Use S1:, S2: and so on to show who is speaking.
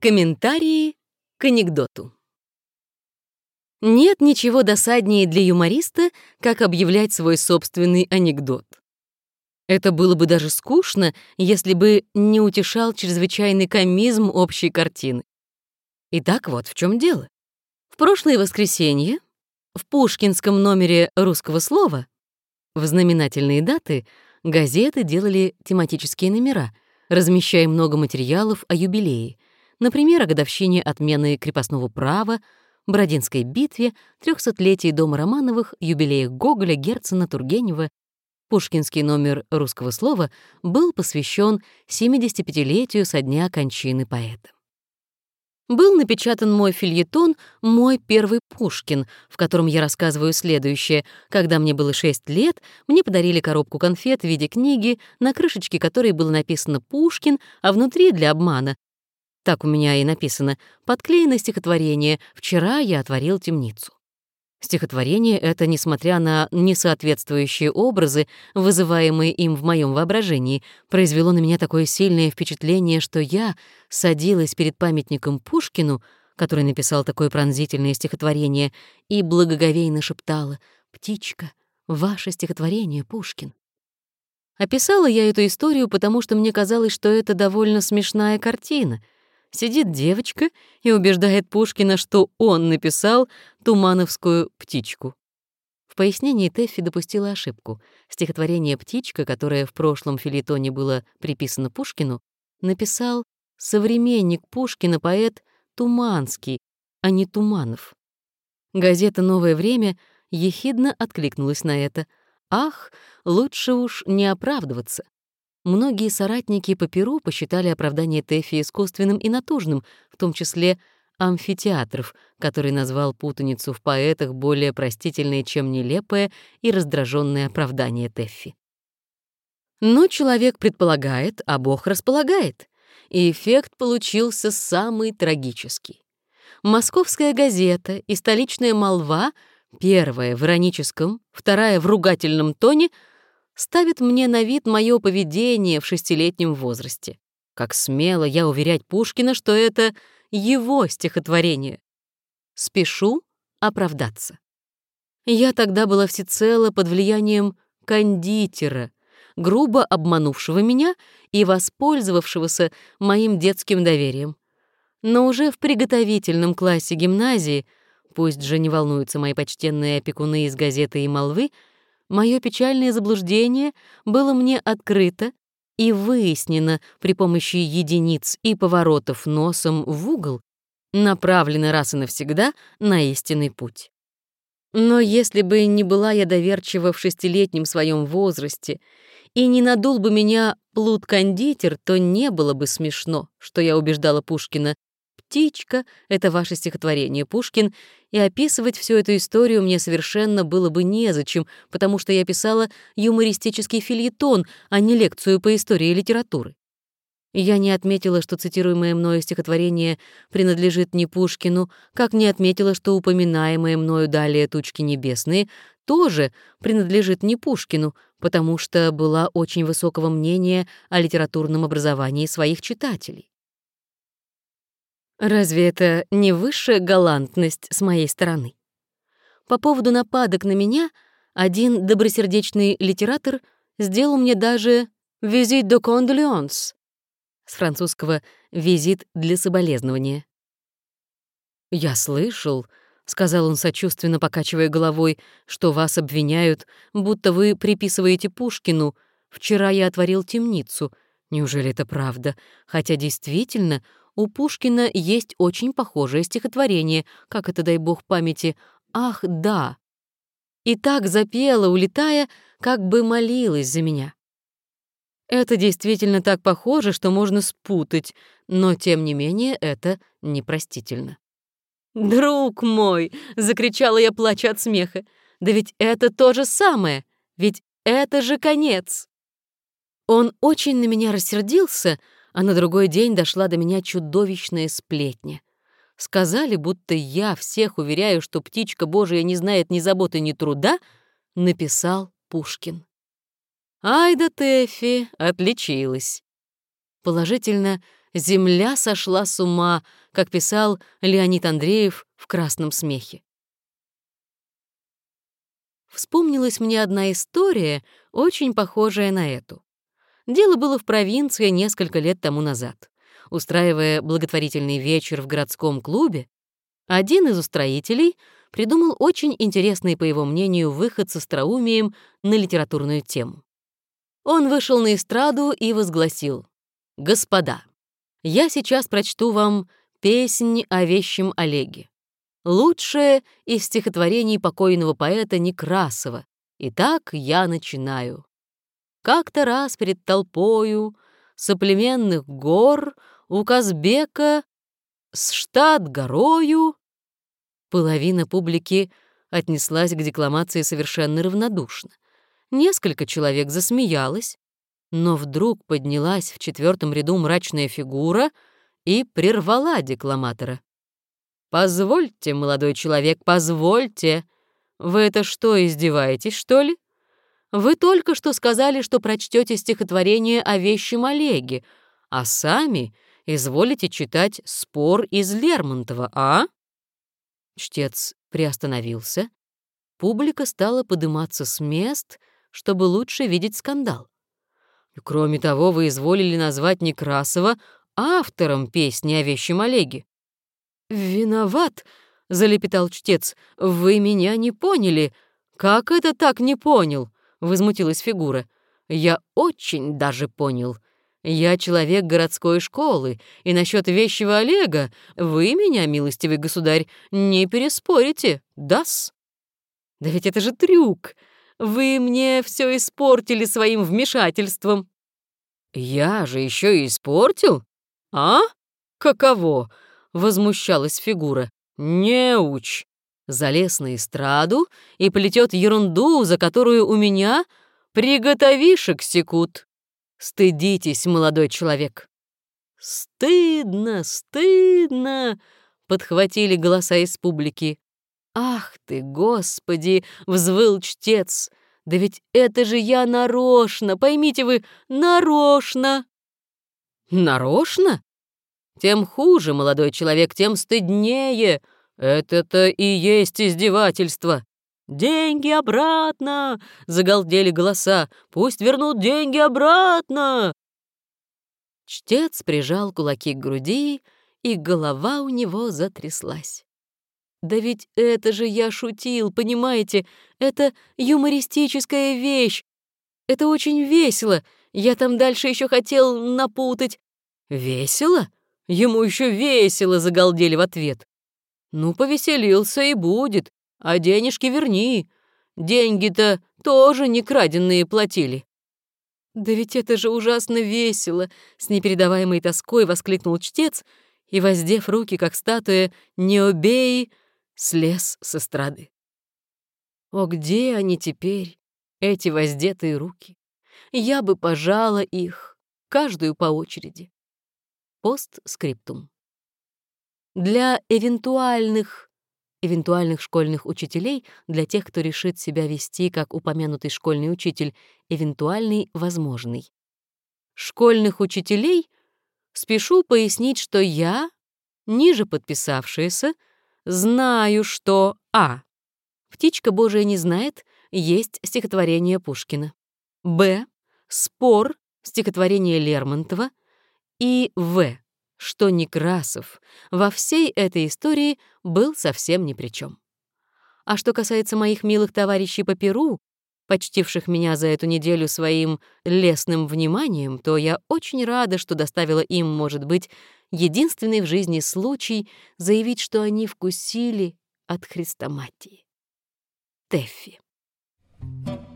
S1: Комментарии к анекдоту. Нет ничего досаднее для юмориста, как объявлять свой собственный анекдот. Это было бы даже скучно, если бы не утешал чрезвычайный комизм общей картины. Итак, вот в чем дело. В прошлое воскресенье в пушкинском номере «Русского слова» в знаменательные даты газеты делали тематические номера, размещая много материалов о юбилее, например, о годовщине отмены крепостного права, Бородинской битве, трехсотлетии дома Романовых, юбилеях Гоголя, Герцена, Тургенева. Пушкинский номер русского слова был посвящен 75-летию со дня кончины поэта. Был напечатан мой фильетон «Мой первый Пушкин», в котором я рассказываю следующее. Когда мне было 6 лет, мне подарили коробку конфет в виде книги, на крышечке которой было написано «Пушкин», а внутри, для обмана, так у меня и написано, подклеено стихотворение «Вчера я отворил темницу». Стихотворение это, несмотря на несоответствующие образы, вызываемые им в моем воображении, произвело на меня такое сильное впечатление, что я садилась перед памятником Пушкину, который написал такое пронзительное стихотворение, и благоговейно шептала «Птичка, ваше стихотворение, Пушкин». Описала я эту историю, потому что мне казалось, что это довольно смешная картина — Сидит девочка и убеждает Пушкина, что он написал «Тумановскую птичку». В пояснении Тэффи допустила ошибку. Стихотворение «Птичка», которое в прошлом филитоне было приписано Пушкину, написал современник Пушкина поэт Туманский, а не Туманов. Газета «Новое время» ехидно откликнулась на это. «Ах, лучше уж не оправдываться. Многие соратники по Перу посчитали оправдание Тэфи искусственным и натужным, в том числе амфитеатров, который назвал путаницу в поэтах более простительной, чем нелепое и раздраженное оправдание Тэффи. Но человек предполагает, а Бог располагает, и эффект получился самый трагический. Московская газета и столичная молва, первая в ироническом, вторая в ругательном тоне — ставит мне на вид мое поведение в шестилетнем возрасте. Как смело я уверять Пушкина, что это его стихотворение. Спешу оправдаться. Я тогда была всецело под влиянием кондитера, грубо обманувшего меня и воспользовавшегося моим детским доверием. Но уже в приготовительном классе гимназии, пусть же не волнуются мои почтенные опекуны из газеты и молвы, Мое печальное заблуждение было мне открыто и выяснено при помощи единиц и поворотов носом в угол, направлено раз и навсегда на истинный путь. Но если бы не была я доверчива в шестилетнем своем возрасте и не надул бы меня плут-кондитер, то не было бы смешно, что я убеждала Пушкина, «Птичка» — это ваше стихотворение, Пушкин, и описывать всю эту историю мне совершенно было бы незачем, потому что я писала юмористический фильетон, а не лекцию по истории литературы. Я не отметила, что цитируемое мною стихотворение принадлежит не Пушкину, как не отметила, что упоминаемое мною далее «Тучки небесные» тоже принадлежит не Пушкину, потому что была очень высокого мнения о литературном образовании своих читателей. Разве это не высшая галантность с моей стороны? По поводу нападок на меня один добросердечный литератор сделал мне даже «визит de condoléance» с французского «визит для соболезнования». «Я слышал», — сказал он сочувственно, покачивая головой, «что вас обвиняют, будто вы приписываете Пушкину. Вчера я отворил темницу. Неужели это правда? Хотя действительно у Пушкина есть очень похожее стихотворение, как это, дай бог памяти, «Ах, да!» И так запела, улетая, как бы молилась за меня. Это действительно так похоже, что можно спутать, но, тем не менее, это непростительно. «Друг мой!» — закричала я, плача от смеха. «Да ведь это то же самое! Ведь это же конец!» Он очень на меня рассердился, а на другой день дошла до меня чудовищная сплетня. Сказали, будто я всех уверяю, что птичка Божия не знает ни заботы, ни труда, написал Пушкин. Ай да Тэфи отличилась. Положительно, Земля сошла с ума, как писал Леонид Андреев в «Красном смехе». Вспомнилась мне одна история, очень похожая на эту. Дело было в провинции несколько лет тому назад. Устраивая благотворительный вечер в городском клубе, один из устроителей придумал очень интересный, по его мнению, выход с остроумием на литературную тему. Он вышел на эстраду и возгласил «Господа, я сейчас прочту вам «Песнь о вещем Олеге». Лучшее из стихотворений покойного поэта Некрасова. Итак, я начинаю. Как-то раз перед толпою соплеменных гор у Казбека с штат горою половина публики отнеслась к декламации совершенно равнодушно. Несколько человек засмеялось, но вдруг поднялась в четвертом ряду мрачная фигура и прервала декламатора. «Позвольте, молодой человек, позвольте. Вы это что, издеваетесь, что ли? Вы только что сказали, что прочтете стихотворение о вещем Олеге, а сами изволите читать спор из Лермонтова, а?» Чтец приостановился. Публика стала подниматься с мест, чтобы лучше видеть скандал. Кроме того, вы изволили назвать Некрасова автором песни о вещем Олеге. «Виноват», — залепетал чтец, — «вы меня не поняли». «Как это так не понял?» — возмутилась фигура. «Я очень даже понял. Я человек городской школы, и насчет вещего Олега вы меня, милостивый государь, не переспорите, дас?» «Да ведь это же трюк! Вы мне все испортили своим вмешательством!» «Я же еще и испортил? А? Каково?» — возмущалась фигура. «Неуч!» Залез на эстраду и плетет ерунду, за которую у меня приготовишек секут. Стыдитесь, молодой человек. «Стыдно, стыдно!» — подхватили голоса из публики. «Ах ты, Господи!» — взвыл чтец. «Да ведь это же я нарочно, поймите вы, нарочно!» «Нарочно?» Тем хуже, молодой человек, тем стыднее. Это-то и есть издевательство. «Деньги обратно!» — загалдели голоса. «Пусть вернут деньги обратно!» Чтец прижал кулаки к груди, и голова у него затряслась. «Да ведь это же я шутил, понимаете? Это юмористическая вещь. Это очень весело. Я там дальше еще хотел напутать». «Весело?» Ему еще весело загалдели в ответ. «Ну, повеселился и будет, а денежки верни. Деньги-то тоже не краденные платили». «Да ведь это же ужасно весело!» — с непередаваемой тоской воскликнул чтец и, воздев руки, как статуя «Не убей!» слез с эстрады. О, где они теперь, эти воздетые руки? Я бы пожала их, каждую по очереди. Постскриптум. Для эвентуальных эвентуальных школьных учителей, для тех, кто решит себя вести как упомянутый школьный учитель, эвентуальный возможный. Школьных учителей спешу пояснить, что я, ниже подписавшаяся, знаю, что А. «Птичка Божия не знает» есть стихотворение Пушкина. Б. Спор, стихотворение Лермонтова, и В, что Некрасов во всей этой истории был совсем ни при чем. А что касается моих милых товарищей по Перу, почтивших меня за эту неделю своим лесным вниманием, то я очень рада, что доставила им, может быть, единственный в жизни случай заявить, что они вкусили от хрестоматии. Тэффи. Thank you.